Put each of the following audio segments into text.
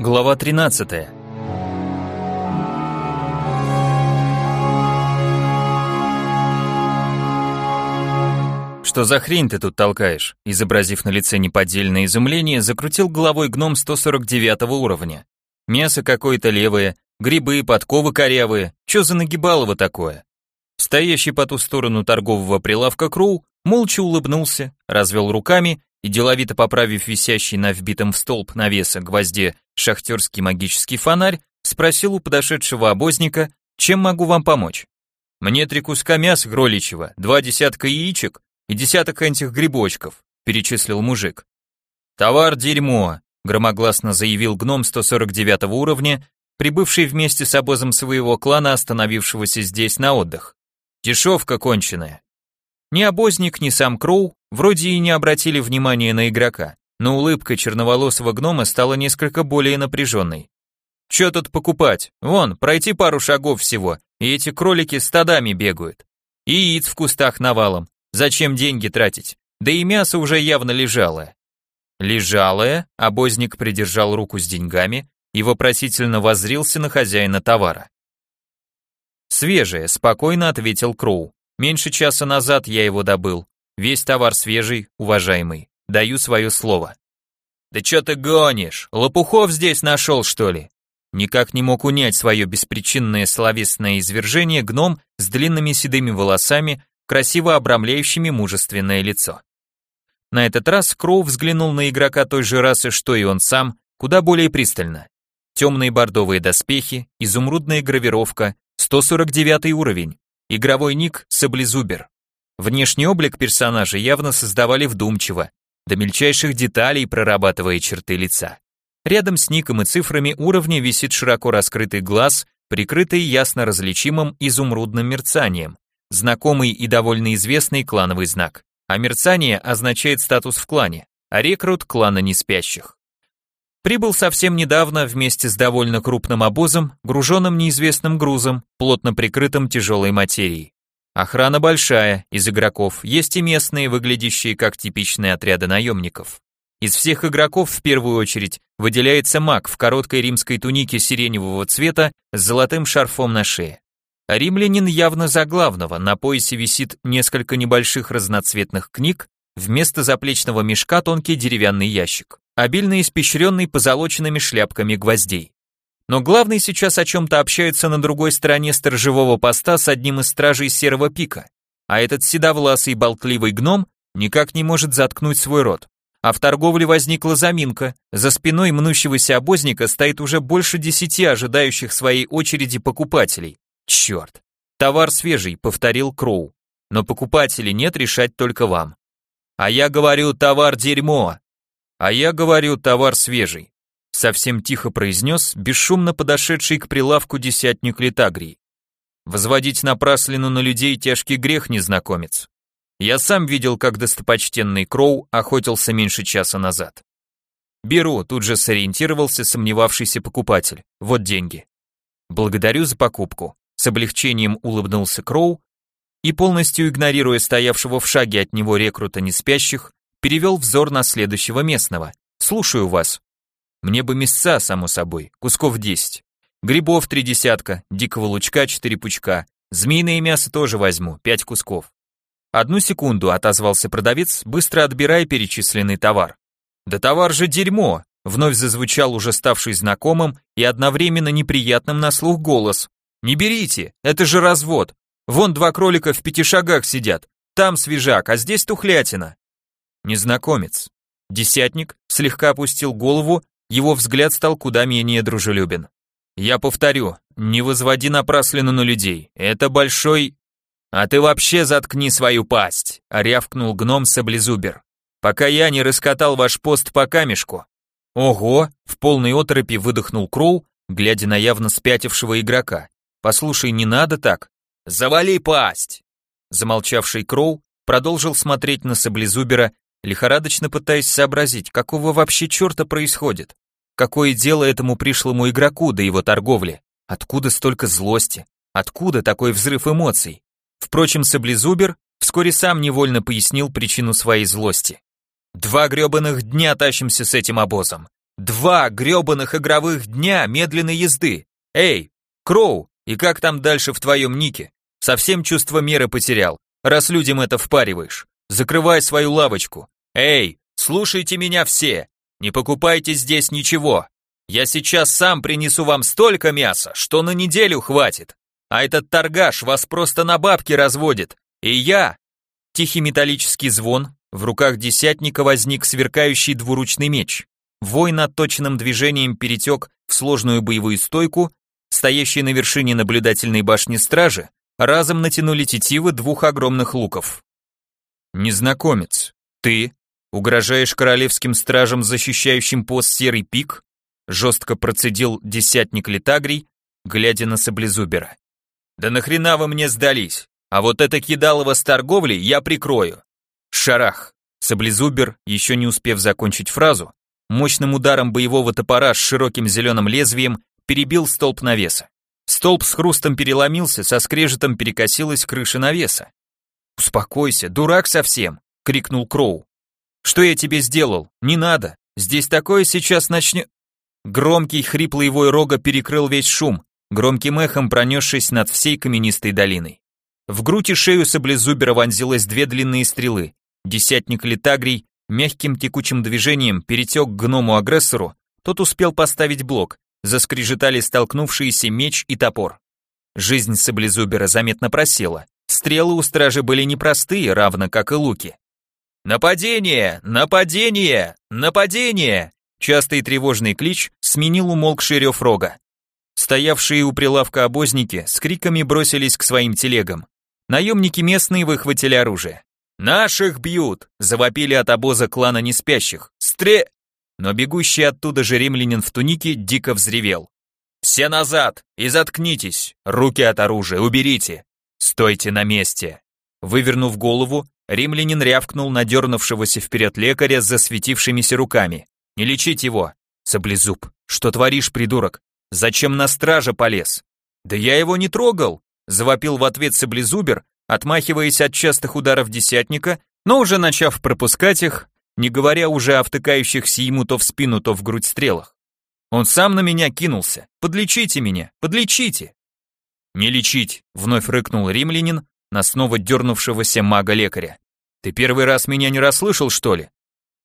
Глава 13. Что за хрень ты тут толкаешь? Изобразив на лице неподдельное изумление, закрутил головой гном 149 уровня. Мясо какое-то левое, грибы, подковы корявые. Чё за нагибалово такое? Стоящий по ту сторону торгового прилавка Кроу молча улыбнулся, развел руками и, деловито поправив висящий на вбитом в столб навеса гвозде шахтерский магический фонарь, спросил у подошедшего обозника, чем могу вам помочь. Мне три куска мяса гроличьего, два десятка яичек и десяток этих грибочков, перечислил мужик. Товар дерьмо, громогласно заявил гном 149 уровня, прибывший вместе с обозом своего клана, остановившегося здесь на отдых. Дешевка конченая. Ни обозник, ни сам Кроу вроде и не обратили внимания на игрока, но улыбка черноволосого гнома стала несколько более напряженной. Че тут покупать? Вон, пройти пару шагов всего, и эти кролики стадами бегают. И яиц в кустах навалом. Зачем деньги тратить? Да и мясо уже явно лежалое. Лежалое, обозник придержал руку с деньгами и вопросительно воззрился на хозяина товара. Свежее, спокойно ответил Кроу. Меньше часа назад я его добыл. Весь товар свежий, уважаемый. Даю свое слово. Да что ты гонишь? Лопухов здесь нашел, что ли? Никак не мог унять свое беспричинное словесное извержение гном с длинными седыми волосами, красиво обрамляющими мужественное лицо. На этот раз Кроу взглянул на игрока той же расы, что и он сам, куда более пристально. Темные бордовые доспехи, изумрудная гравировка, 149 уровень, игровой ник Саблезубер. Внешний облик персонажа явно создавали вдумчиво, до мельчайших деталей прорабатывая черты лица. Рядом с ником и цифрами уровня висит широко раскрытый глаз, прикрытый ясно различимым изумрудным мерцанием, знакомый и довольно известный клановый знак. А мерцание означает статус в клане, а рекрут клана неспящих. Прибыл совсем недавно вместе с довольно крупным обозом, груженным неизвестным грузом, плотно прикрытым тяжелой материей. Охрана большая, из игроков, есть и местные, выглядящие как типичные отряды наемников. Из всех игроков в первую очередь выделяется маг в короткой римской тунике сиреневого цвета с золотым шарфом на шее. римлянин явно за главного, на поясе висит несколько небольших разноцветных книг, вместо заплечного мешка тонкий деревянный ящик, обильно испещренный позолоченными шляпками гвоздей. Но главный сейчас о чем-то общается на другой стороне сторожевого поста с одним из стражей Серого Пика, а этот седовласый болтливый гном никак не может заткнуть свой рот. А в торговле возникла заминка, за спиной мнущегося обозника стоит уже больше десяти ожидающих своей очереди покупателей. Черт, товар свежий, повторил Кроу, но покупателей нет, решать только вам. А я говорю, товар дерьмо. А я говорю, товар свежий совсем тихо произнес бесшумно подошедший к прилавку десятник Литагрий. Возводить напраслину на людей тяжкий грех, незнакомец. Я сам видел, как достопочтенный Кроу охотился меньше часа назад. Беру, тут же сориентировался сомневавшийся покупатель. Вот деньги. Благодарю за покупку. С облегчением улыбнулся Кроу и, полностью игнорируя стоявшего в шаге от него рекрута неспящих, перевел взор на следующего местного. Слушаю вас. Мне бы мясца, само собой, кусков десять. Грибов три десятка, дикого лучка четыре пучка. Змеиное мясо тоже возьму, пять кусков. Одну секунду, отозвался продавец, быстро отбирая перечисленный товар. Да товар же дерьмо, вновь зазвучал уже ставший знакомым и одновременно неприятным на слух голос. Не берите, это же развод. Вон два кролика в пяти шагах сидят. Там свежак, а здесь тухлятина. Незнакомец. Десятник слегка опустил голову его взгляд стал куда менее дружелюбен. «Я повторю, не возводи напраслину на людей, это большой...» «А ты вообще заткни свою пасть!» — рявкнул гном Саблезубер. «Пока я не раскатал ваш пост по камешку». «Ого!» — в полной оторопи выдохнул Кроу, глядя на явно спятившего игрока. «Послушай, не надо так!» «Завали пасть!» Замолчавший Кроу продолжил смотреть на Саблезубера лихорадочно пытаясь сообразить, какого вообще черта происходит. Какое дело этому пришлому игроку до его торговли? Откуда столько злости? Откуда такой взрыв эмоций? Впрочем, Саблезубер вскоре сам невольно пояснил причину своей злости. Два гребаных дня тащимся с этим обозом. Два грёбаных игровых дня медленной езды. Эй, Кроу, и как там дальше в твоем нике? Совсем чувство меры потерял, раз людям это впариваешь. Закрывай свою лавочку. Эй, слушайте меня все. Не покупайте здесь ничего. Я сейчас сам принесу вам столько мяса, что на неделю хватит. А этот торгаш вас просто на бабки разводит. И я... Тихий металлический звон, в руках десятника возник сверкающий двуручный меч. Воин отточенным движением перетек в сложную боевую стойку, стоящие на вершине наблюдательной башни стражи разом натянули тетивы двух огромных луков. «Незнакомец, ты угрожаешь королевским стражам, защищающим пост Серый Пик?» жестко процедил десятник Литагрий, глядя на Саблезубера. «Да нахрена вы мне сдались? А вот это кидалово с торговлей я прикрою. Шарах. Саблезубер, еще не успев закончить фразу, мощным ударом боевого топора с широким зеленым лезвием перебил столб навеса. Столб с хрустом переломился, со скрежетом перекосилась крыша навеса. «Успокойся, дурак совсем!» — крикнул Кроу. «Что я тебе сделал? Не надо! Здесь такое сейчас начнет...» Громкий хриплый вой рога перекрыл весь шум, громким эхом пронесшись над всей каменистой долиной. В грудь и шею саблезубера вонзилось две длинные стрелы. Десятник Литагрий мягким текучим движением перетек к гному-агрессору, тот успел поставить блок, заскрежетали столкнувшиеся меч и топор. Жизнь саблезубера заметно просела. Стрелы у стражи были непростые, равно как и луки. «Нападение! Нападение! Нападение!» Частый тревожный клич сменил умолкший рев рога. Стоявшие у прилавка обозники с криками бросились к своим телегам. Наемники местные выхватили оружие. «Наших бьют!» — завопили от обоза клана неспящих. «Стре...» Но бегущий оттуда же римлянин в тунике дико взревел. «Все назад! И заткнитесь! Руки от оружия уберите! Стойте на месте!» Вывернув голову, римлянин рявкнул на дернувшегося вперед лекаря с засветившимися руками. «Не лечить его! Саблезуб! Что творишь, придурок? Зачем на страже полез?» «Да я его не трогал!» завопил в ответ саблезубер, отмахиваясь от частых ударов десятника, но уже начав пропускать их, не говоря уже о втыкающихся ему то в спину, то в грудь стрелах. Он сам на меня кинулся. «Подлечите меня! Подлечите!» «Не лечить!» — вновь рыкнул римлянин на снова дернувшегося мага-лекаря. «Ты первый раз меня не расслышал, что ли?»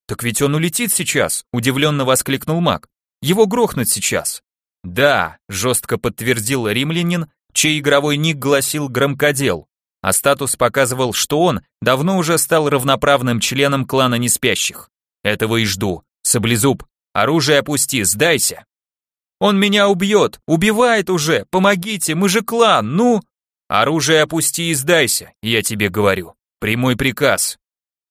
«Так ведь он улетит сейчас!» — удивленно воскликнул маг. «Его грохнуть сейчас!» «Да!» — жестко подтвердил римлянин, чей игровой ник гласил «Громкодел», а статус показывал, что он давно уже стал равноправным членом клана неспящих. Этого и жду. Саблезуб, оружие опусти, сдайся. Он меня убьет, убивает уже, помогите, мы же клан, ну... Оружие опусти и сдайся, я тебе говорю. Прямой приказ.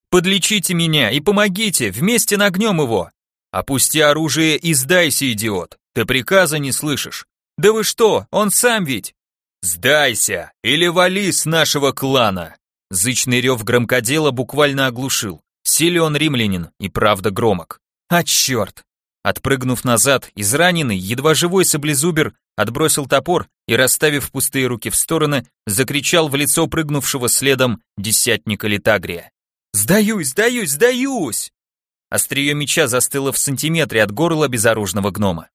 Подлечите меня и помогите, вместе нагнем его. Опусти оружие и сдайся, идиот. Ты приказа не слышишь. Да вы что, он сам ведь. «Сдайся или вали с нашего клана!» Зычный рев громкодела буквально оглушил. Силен римлянин и правда громок. А черт! Отпрыгнув назад, израненный, едва живой саблезубер отбросил топор и, расставив пустые руки в стороны, закричал в лицо прыгнувшего следом десятника Литагрия. «Сдаюсь, сдаюсь, сдаюсь!» Острие меча застыло в сантиметре от горла безоружного гнома.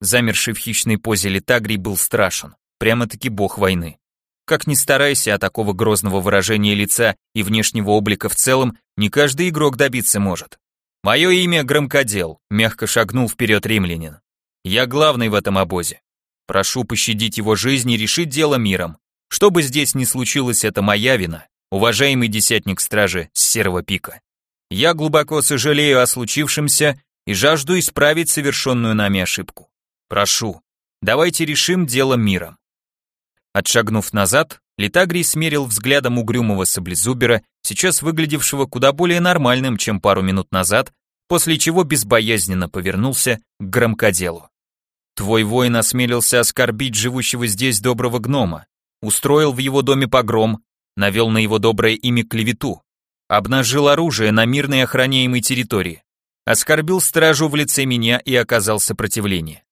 Замерший в хищной позе Литагрий был страшен прямо-таки бог войны. Как ни старайся, а такого грозного выражения лица и внешнего облика в целом не каждый игрок добиться может. Мое имя Громкодел, мягко шагнул вперед римлянин. Я главный в этом обозе. Прошу пощадить его жизнь и решить дело миром. Что бы здесь ни случилось, это моя вина, уважаемый десятник стражи с серого пика. Я глубоко сожалею о случившемся и жажду исправить совершенную нами ошибку. Прошу, давайте решим дело миром. Отшагнув назад, Литагрий смерил взглядом угрюмого саблезубера, сейчас выглядевшего куда более нормальным, чем пару минут назад, после чего безбоязненно повернулся к громкоделу. «Твой воин осмелился оскорбить живущего здесь доброго гнома, устроил в его доме погром, навел на его доброе имя клевету, обнажил оружие на мирной охраняемой территории, оскорбил стражу в лице меня и оказал сопротивление.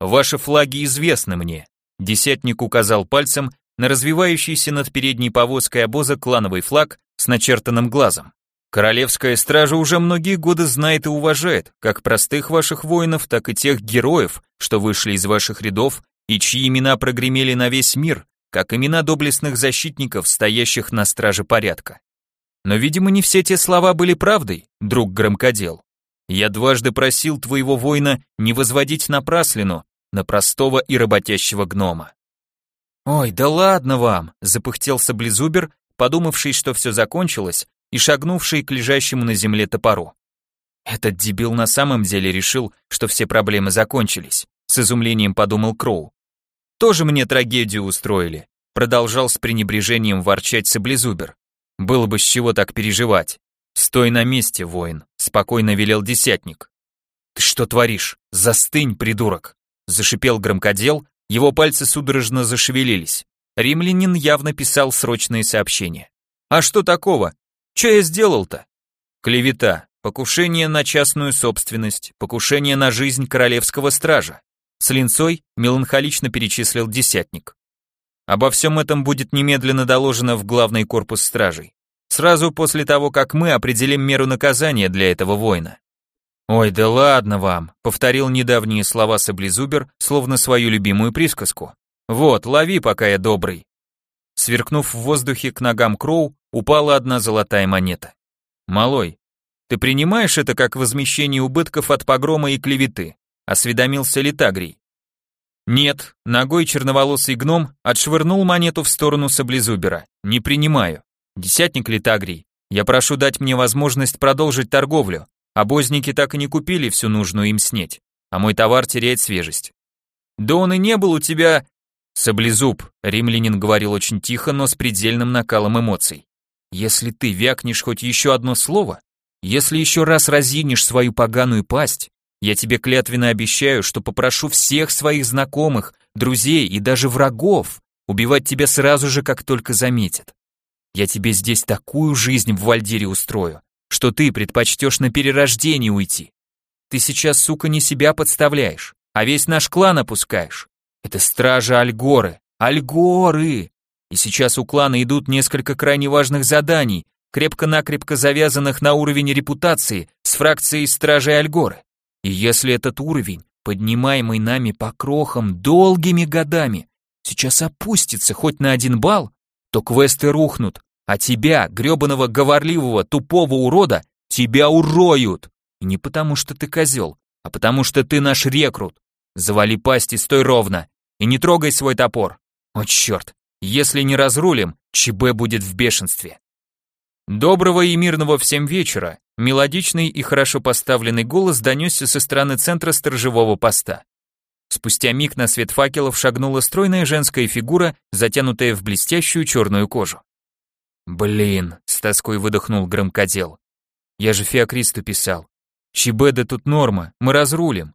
Ваши флаги известны мне, Десятник указал пальцем на развивающийся над передней повозкой обоза клановый флаг с начертанным глазом. Королевская стража уже многие годы знает и уважает, как простых ваших воинов, так и тех героев, что вышли из ваших рядов и чьи имена прогремели на весь мир, как имена доблестных защитников, стоящих на страже порядка. Но, видимо, не все те слова были правдой, друг громкодел. Я дважды просил твоего воина не возводить напраслину на простого и работящего гнома. «Ой, да ладно вам!» — запыхтел саблезубер, подумавший, что все закончилось, и шагнувший к лежащему на земле топору. Этот дебил на самом деле решил, что все проблемы закончились, с изумлением подумал Кроу. Тоже мне трагедию устроили, продолжал с пренебрежением ворчать саблезубер. Было бы с чего так переживать. Стой на месте, воин, спокойно велел десятник. Ты что творишь? Застынь, придурок, зашипел громкодел, его пальцы судорожно зашевелились. Римлянин явно писал срочные сообщения. А что такого? Что я сделал-то? Клевета, покушение на частную собственность, покушение на жизнь королевского стража. С линцой меланхолично перечислил десятник. Обо всем этом будет немедленно доложено в главный корпус стражей. Сразу после того, как мы определим меру наказания для этого воина. Ой, да ладно вам, повторил недавние слова Саблезубер, словно свою любимую присказку. Вот, лови, пока я добрый. Сверкнув в воздухе к ногам Кроу, упала одна золотая монета. Малой, ты принимаешь это как возмещение убытков от погрома и клеветы? осведомился Литагрий. «Нет», — ногой черноволосый гном отшвырнул монету в сторону саблезубера. «Не принимаю. Десятник Литагрий, я прошу дать мне возможность продолжить торговлю. Обозники так и не купили всю нужную им снеть, а мой товар теряет свежесть». «Да он и не был у тебя...» «Саблезуб», — римлянин говорил очень тихо, но с предельным накалом эмоций. «Если ты вякнешь хоть еще одно слово, если еще раз разинешь свою поганую пасть, я тебе клятвенно обещаю, что попрошу всех своих знакомых, друзей и даже врагов убивать тебя сразу же, как только заметят. Я тебе здесь такую жизнь в Вальдире устрою, что ты предпочтешь на перерождение уйти. Ты сейчас, сука, не себя подставляешь, а весь наш клан опускаешь. Это стражи Альгоры, Альгоры! И сейчас у клана идут несколько крайне важных заданий, крепко-накрепко завязанных на уровень репутации с фракцией стражей Альгоры. И если этот уровень, поднимаемый нами по крохам долгими годами, сейчас опустится хоть на один балл, то квесты рухнут, а тебя, гребаного говорливого тупого урода, тебя уроют. И не потому что ты козел, а потому что ты наш рекрут. Завали пасть и стой ровно, и не трогай свой топор. О черт, если не разрулим, ЧБ будет в бешенстве. Доброго и мирного всем вечера. Мелодичный и хорошо поставленный голос донесся со стороны центра сторожевого поста. Спустя миг на свет факелов шагнула стройная женская фигура, затянутая в блестящую черную кожу. «Блин», — с тоской выдохнул громкодел. «Я же Феокристу писал. Чебеда тут норма, мы разрулим».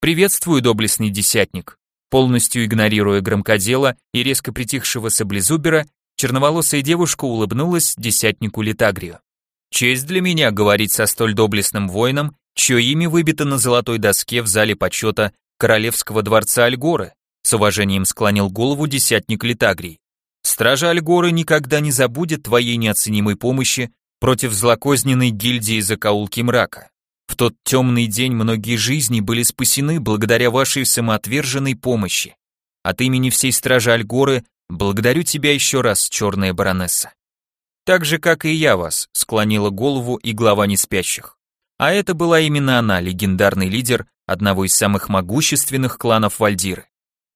«Приветствую, доблестный десятник». Полностью игнорируя громкодела и резко притихшего саблезубера, Черноволосая девушка улыбнулась десятнику Литагрию. «Честь для меня говорить со столь доблестным воином, чье имя выбито на золотой доске в зале почета Королевского дворца Альгоры», с уважением склонил голову десятник Литагрий. «Стража Альгоры никогда не забудет твоей неоценимой помощи против злокозненной гильдии закоулки мрака. В тот темный день многие жизни были спасены благодаря вашей самоотверженной помощи. От имени всей стражи Альгоры Благодарю тебя еще раз, черная баронесса. Так же, как и я вас, склонила голову и глава неспящих. А это была именно она, легендарный лидер одного из самых могущественных кланов Вальдиры.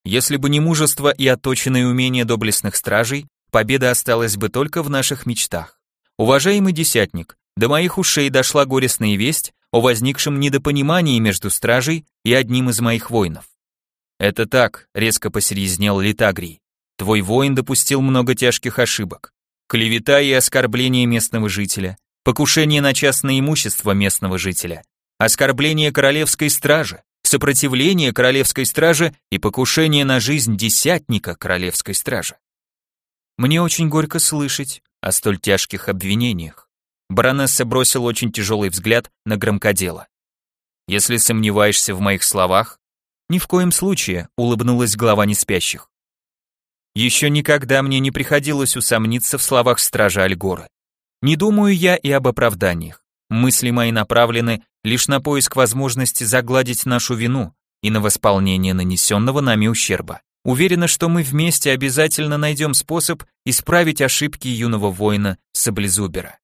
Если бы не мужество и отточенные умения доблестных стражей, победа осталась бы только в наших мечтах. Уважаемый десятник, до моих ушей дошла горестная весть о возникшем недопонимании между стражей и одним из моих воинов. Это так, резко посерьезнел Литагрий. Твой воин допустил много тяжких ошибок. Клевета и оскорбление местного жителя, покушение на частное имущество местного жителя, оскорбление королевской стражи, сопротивление королевской стражи и покушение на жизнь десятника королевской стражи. Мне очень горько слышать о столь тяжких обвинениях. Баронесса бросила очень тяжелый взгляд на громкодела. Если сомневаешься в моих словах, ни в коем случае, улыбнулась глава неспящих. Еще никогда мне не приходилось усомниться в словах стража Альгора. Не думаю я и об оправданиях. Мысли мои направлены лишь на поиск возможности загладить нашу вину и на восполнение нанесенного нами ущерба. Уверена, что мы вместе обязательно найдем способ исправить ошибки юного воина Саблезубера.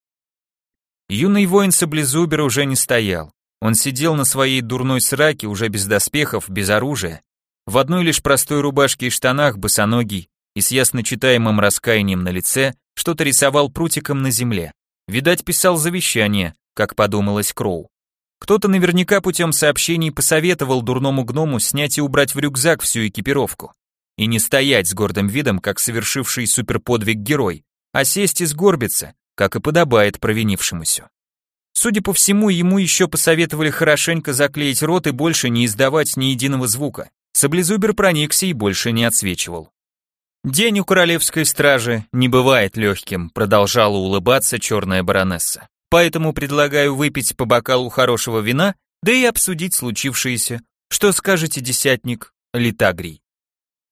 Юный воин Саблезубера уже не стоял. Он сидел на своей дурной сраке, уже без доспехов, без оружия, в одной лишь простой рубашке и штанах, босоногий, и с ясно читаемым раскаянием на лице, что-то рисовал прутиком на земле. Видать, писал завещание, как подумалось Кроу. Кто-то наверняка путем сообщений посоветовал дурному гному снять и убрать в рюкзак всю экипировку. И не стоять с гордым видом, как совершивший суперподвиг герой, а сесть и сгорбиться, как и подобает провинившемуся. Судя по всему, ему еще посоветовали хорошенько заклеить рот и больше не издавать ни единого звука. Саблезубер проникся и больше не отсвечивал. «День у королевской стражи не бывает легким», продолжала улыбаться черная баронесса. «Поэтому предлагаю выпить по бокалу хорошего вина, да и обсудить случившееся. Что скажете, десятник Литагрий?»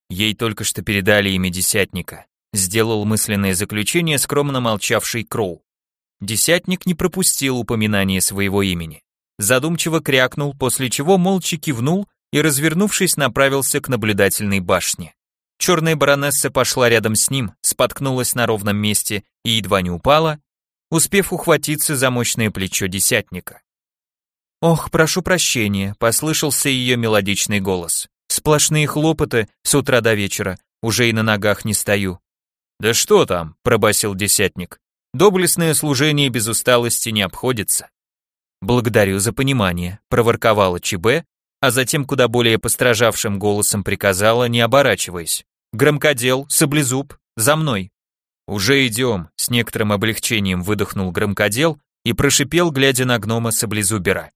Ей только что передали имя десятника. Сделал мысленное заключение скромно молчавший Кроу. Десятник не пропустил упоминания своего имени. Задумчиво крякнул, после чего молча кивнул и, развернувшись, направился к наблюдательной башне. Черная баронесса пошла рядом с ним, споткнулась на ровном месте и едва не упала, успев ухватиться за мощное плечо десятника. «Ох, прошу прощения», — послышался ее мелодичный голос. «Сплошные хлопоты с утра до вечера, уже и на ногах не стою». «Да что там», — пробасил десятник. «Доблестное служение без усталости не обходится». «Благодарю за понимание», — проворковала ЧБ, а затем куда более постражавшим голосом приказала, не оборачиваясь. «Громкодел, саблезуб, за мной!» «Уже идем», — с некоторым облегчением выдохнул громкодел и прошипел, глядя на гнома саблезубера.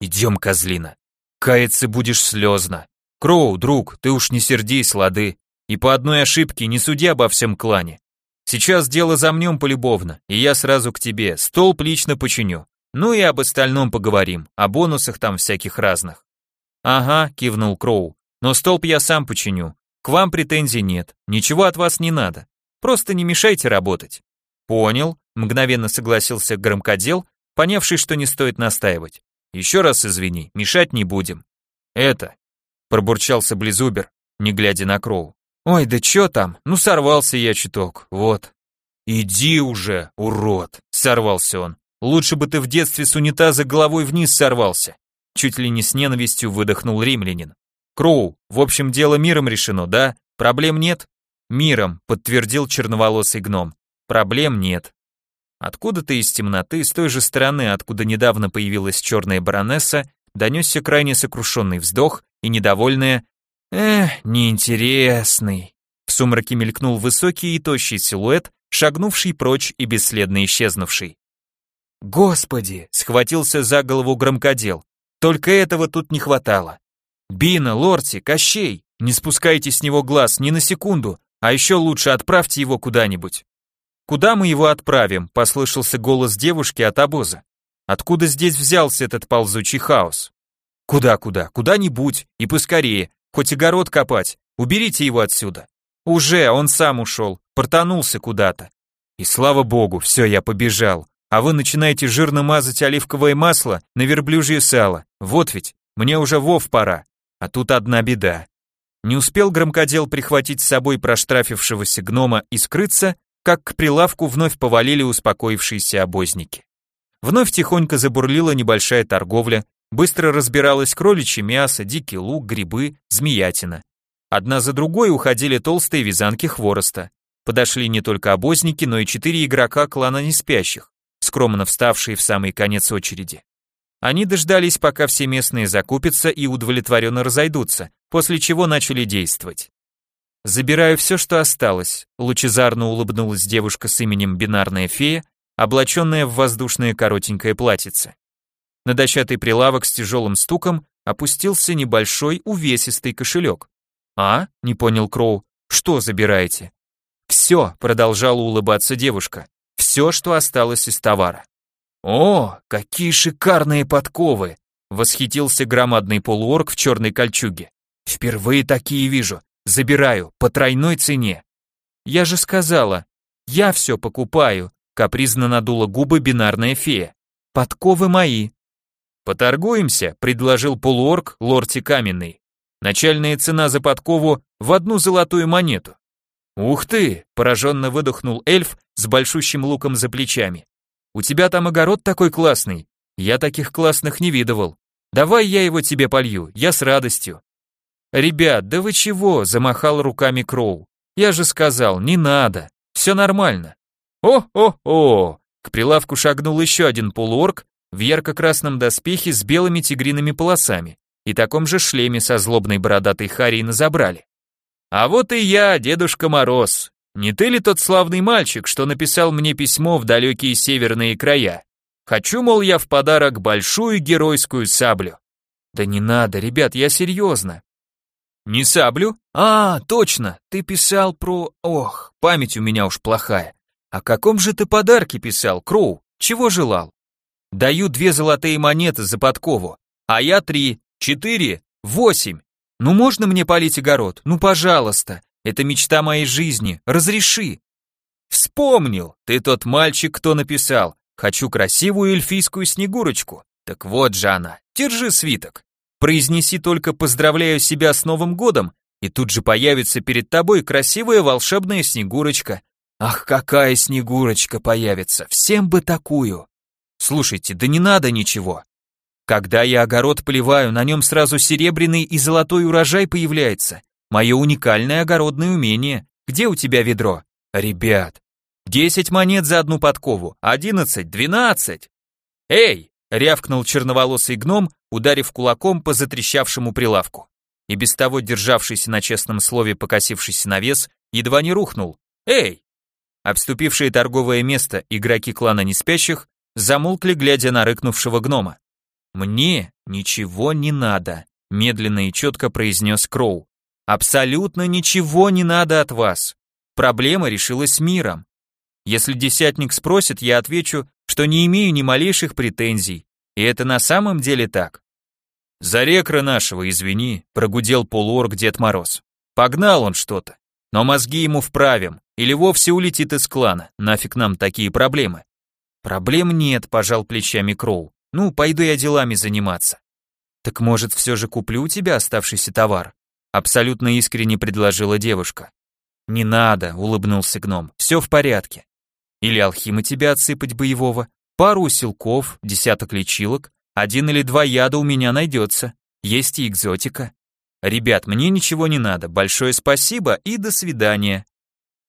«Идем, козлина. Каяться будешь слезно. Кроу, друг, ты уж не сердись, лады. И по одной ошибке не суди обо всем клане. Сейчас дело замнем полюбовно, и я сразу к тебе, столб лично починю. Ну и об остальном поговорим, о бонусах там всяких разных. «Ага», — кивнул Кроу, «но столб я сам починю. К вам претензий нет, ничего от вас не надо. Просто не мешайте работать». «Понял», — мгновенно согласился громкодел, понявший, что не стоит настаивать. «Еще раз извини, мешать не будем». «Это», — пробурчался Близубер, не глядя на Кроу. «Ой, да чё там? Ну сорвался я чуток, вот». «Иди уже, урод!» — сорвался он. «Лучше бы ты в детстве с унитаза головой вниз сорвался. Чуть ли не с ненавистью выдохнул римлянин. Кроу, в общем, дело миром решено, да? Проблем нет? Миром, подтвердил черноволосый гном. Проблем нет. Откуда-то из темноты, с той же стороны, откуда недавно появилась черная баронесса, донесся крайне сокрушенный вздох и недовольное «Эх, неинтересный». В сумраке мелькнул высокий и тощий силуэт, шагнувший прочь и бесследно исчезнувший. «Господи!» — схватился за голову громкодел. Только этого тут не хватало. Бина, Лорти, Кощей, не спускайте с него глаз ни на секунду, а еще лучше отправьте его куда-нибудь. Куда мы его отправим? Послышался голос девушки от обоза. Откуда здесь взялся этот ползучий хаос? Куда-куда? Куда-нибудь, и поскорее, хоть огород копать, уберите его отсюда. Уже, он сам ушел, портанулся куда-то. И слава богу, все, я побежал а вы начинаете жирно мазать оливковое масло на верблюжье сало. Вот ведь, мне уже вов пора. А тут одна беда. Не успел громкодел прихватить с собой проштрафившегося гнома и скрыться, как к прилавку вновь повалили успокоившиеся обозники. Вновь тихонько забурлила небольшая торговля, быстро разбиралось кроличье мясо, дикий лук, грибы, змеятина. Одна за другой уходили толстые вязанки хвороста. Подошли не только обозники, но и четыре игрока клана неспящих скромно вставшие в самый конец очереди. Они дождались, пока все местные закупятся и удовлетворенно разойдутся, после чего начали действовать. «Забираю все, что осталось», — лучезарно улыбнулась девушка с именем Бинарная фея, облаченная в воздушное коротенькое платьице. На дощатый прилавок с тяжелым стуком опустился небольшой увесистый кошелек. «А?» — не понял Кроу. «Что забираете?» «Все», — продолжала улыбаться девушка все, что осталось из товара. «О, какие шикарные подковы!» — восхитился громадный полуорг в черной кольчуге. «Впервые такие вижу. Забираю, по тройной цене». «Я же сказала, я все покупаю», капризно надула губы бинарная фея. Подковы мои. Поторгуемся, предложил полуорг лорти каменный. Начальная цена за подкову в одну золотую монету. Ух ты, пораженно выдохнул эльф с большущим луком за плечами. У тебя там огород такой классный. Я таких классных не видывал. Давай я его тебе полью, я с радостью. Ребят, да вы чего? замахал руками Кроу. Я же сказал, не надо. Все нормально. О-о-о! К прилавку шагнул еще один полуорг в ярко-красном доспехе с белыми тигриными полосами и таком же шлеме со злобной бородатой Харей на забрали. А вот и я, Дедушка Мороз. Не ты ли тот славный мальчик, что написал мне письмо в далекие северные края? Хочу, мол, я в подарок большую геройскую саблю. Да не надо, ребят, я серьезно. Не саблю? А, точно, ты писал про... Ох, память у меня уж плохая. О каком же ты подарке писал, Кроу? Чего желал? Даю две золотые монеты за подкову, а я три, четыре, восемь. Ну можно мне полить огород? Ну пожалуйста, это мечта моей жизни, разреши. Вспомнил, ты тот мальчик, кто написал. Хочу красивую эльфийскую снегурочку. Так вот же она, держи свиток. Произнеси только «поздравляю себя с Новым годом», и тут же появится перед тобой красивая волшебная снегурочка. Ах, какая снегурочка появится, всем бы такую. Слушайте, да не надо ничего. Когда я огород поливаю, на нем сразу серебряный и золотой урожай появляется. Мое уникальное огородное умение. Где у тебя ведро? Ребят, десять монет за одну подкову, одиннадцать, двенадцать. Эй, рявкнул черноволосый гном, ударив кулаком по затрещавшему прилавку. И без того державшийся на честном слове покосившийся навес едва не рухнул. Эй! Обступившие торговое место игроки клана неспящих замолкли, глядя на рыкнувшего гнома. «Мне ничего не надо», — медленно и четко произнес Кроу. «Абсолютно ничего не надо от вас. Проблема решилась миром. Если десятник спросит, я отвечу, что не имею ни малейших претензий. И это на самом деле так». «За рекра нашего, извини», — прогудел полуорг Дед Мороз. «Погнал он что-то. Но мозги ему вправим, или вовсе улетит из клана. Нафиг нам такие проблемы? Проблем нет, пожал плечами Кроу. Ну, пойду я делами заниматься. Так может, все же куплю у тебя оставшийся товар? Абсолютно искренне предложила девушка. Не надо, улыбнулся гном. Все в порядке. Или алхима тебя отсыпать боевого, пару усилков, десяток лечилок, один или два яда у меня найдется. Есть и экзотика. Ребят, мне ничего не надо, большое спасибо и до свидания.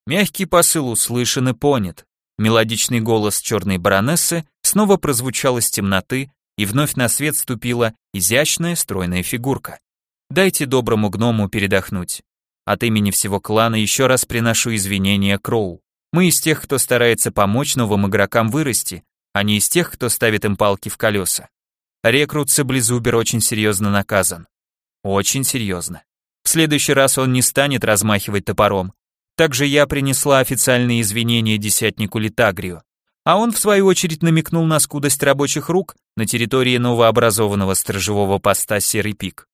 Мягкий посыл услышан и понят. Мелодичный голос черной баронессы снова прозвучал из темноты, и вновь на свет ступила изящная стройная фигурка. Дайте доброму гному передохнуть. От имени всего клана еще раз приношу извинения Кроу. Мы из тех, кто старается помочь новым игрокам вырасти, а не из тех, кто ставит им палки в колеса. Рекрут Саблезубер очень серьезно наказан. Очень серьезно. В следующий раз он не станет размахивать топором, также я принесла официальные извинения десятнику Литагрию, а он в свою очередь намекнул на скудость рабочих рук на территории новообразованного сторожевого поста Серый Пик.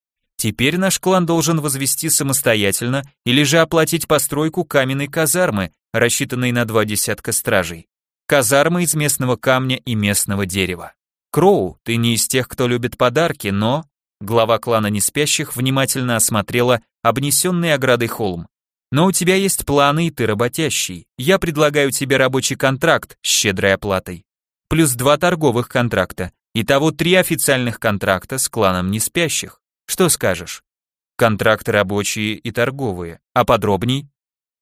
Теперь наш клан должен возвести самостоятельно или же оплатить постройку каменной казармы, рассчитанной на два десятка стражей. Казармы из местного камня и местного дерева. Кроу, ты не из тех, кто любит подарки, но... Глава клана Неспящих внимательно осмотрела обнесенный оградой холм. Но у тебя есть планы, и ты работящий. Я предлагаю тебе рабочий контракт с щедрой оплатой. Плюс два торговых контракта. Итого три официальных контракта с кланом неспящих. Что скажешь? Контракты рабочие и торговые. А подробней?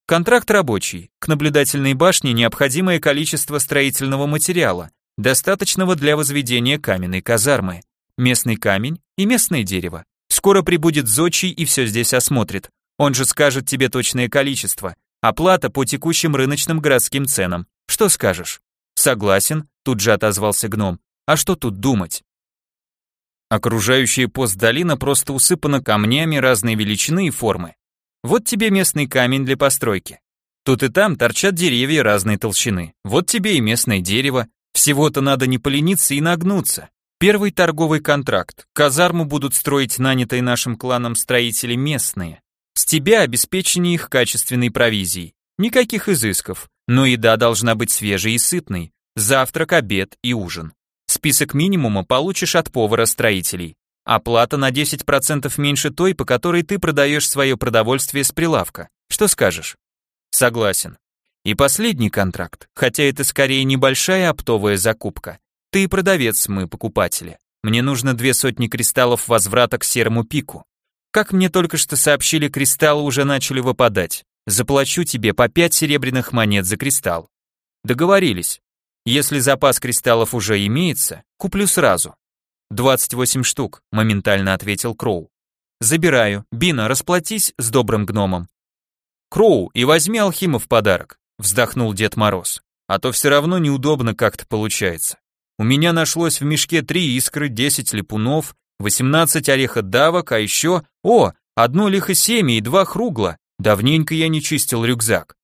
Контракт рабочий. К наблюдательной башне необходимое количество строительного материала, достаточного для возведения каменной казармы. Местный камень и местное дерево. Скоро прибудет зодчий и все здесь осмотрит. Он же скажет тебе точное количество. Оплата по текущим рыночным городским ценам. Что скажешь? Согласен, тут же отозвался гном. А что тут думать? Окружающая пост долина просто усыпана камнями разной величины и формы. Вот тебе местный камень для постройки. Тут и там торчат деревья разной толщины. Вот тебе и местное дерево. Всего-то надо не полениться и нагнуться. Первый торговый контракт. Казарму будут строить нанятые нашим кланом строители местные. С тебя обеспечение их качественной провизией. Никаких изысков, но еда должна быть свежей и сытной. Завтрак, обед и ужин. Список минимума получишь от повара-строителей. Оплата на 10% меньше той, по которой ты продаешь свое продовольствие с прилавка. Что скажешь? Согласен. И последний контракт, хотя это скорее небольшая оптовая закупка. Ты продавец, мы покупатели. Мне нужно две сотни кристаллов возврата к серому пику. Как мне только что сообщили, кристаллы уже начали выпадать. Заплачу тебе по пять серебряных монет за кристалл. Договорились. Если запас кристаллов уже имеется, куплю сразу. 28 штук, моментально ответил Кроу. Забираю. Бина, расплатись с добрым гномом. Кроу, и возьми Алхима в подарок, вздохнул Дед Мороз. А то все равно неудобно как-то получается. У меня нашлось в мешке три искры, 10 липунов, 18 ореходавок, а еще, о, одно лихосемя и два хругла. Давненько я не чистил рюкзак.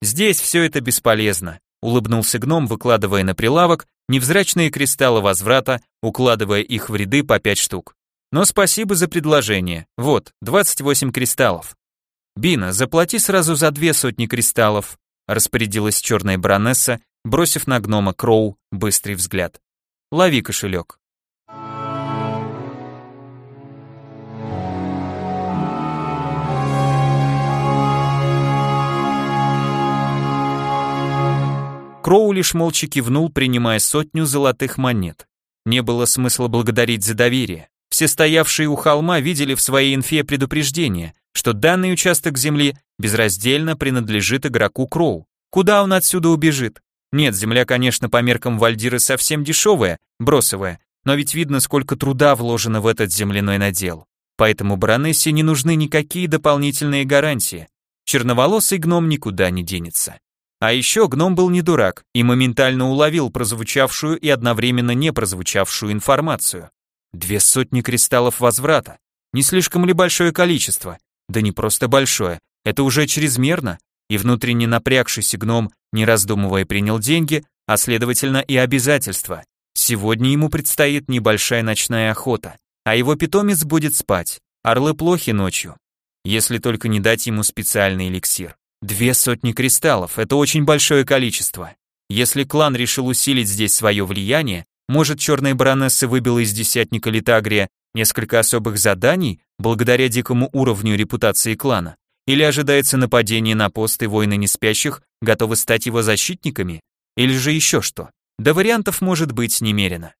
Здесь все это бесполезно, улыбнулся гном, выкладывая на прилавок невзрачные кристаллы возврата, укладывая их в ряды по пять штук. Но спасибо за предложение. Вот, 28 кристаллов. «Бина, заплати сразу за две сотни кристаллов», распорядилась черная баронесса, бросив на гнома Кроу быстрый взгляд. «Лови кошелек». Кроу лишь молча кивнул, принимая сотню золотых монет. Не было смысла благодарить за доверие. Все стоявшие у холма видели в своей инфе предупреждение, что данный участок земли безраздельно принадлежит игроку Кроу. Куда он отсюда убежит? Нет, земля, конечно, по меркам Вальдиры совсем дешевая, бросовая, но ведь видно, сколько труда вложено в этот земляной надел. Поэтому баронессе не нужны никакие дополнительные гарантии. Черноволосый гном никуда не денется. А еще гном был не дурак и моментально уловил прозвучавшую и одновременно не прозвучавшую информацию. Две сотни кристаллов возврата. Не слишком ли большое количество? Да не просто большое, это уже чрезмерно. И внутренне напрягшийся гном, не раздумывая, принял деньги, а следовательно и обязательства. Сегодня ему предстоит небольшая ночная охота, а его питомец будет спать. Орлы плохи ночью, если только не дать ему специальный эликсир. Две сотни кристаллов – это очень большое количество. Если клан решил усилить здесь свое влияние, может, черная баронесса выбила из десятника Литагрия несколько особых заданий благодаря дикому уровню репутации клана? Или ожидается нападение на посты воины неспящих, готовы стать его защитниками? Или же еще что? Да вариантов может быть немерено.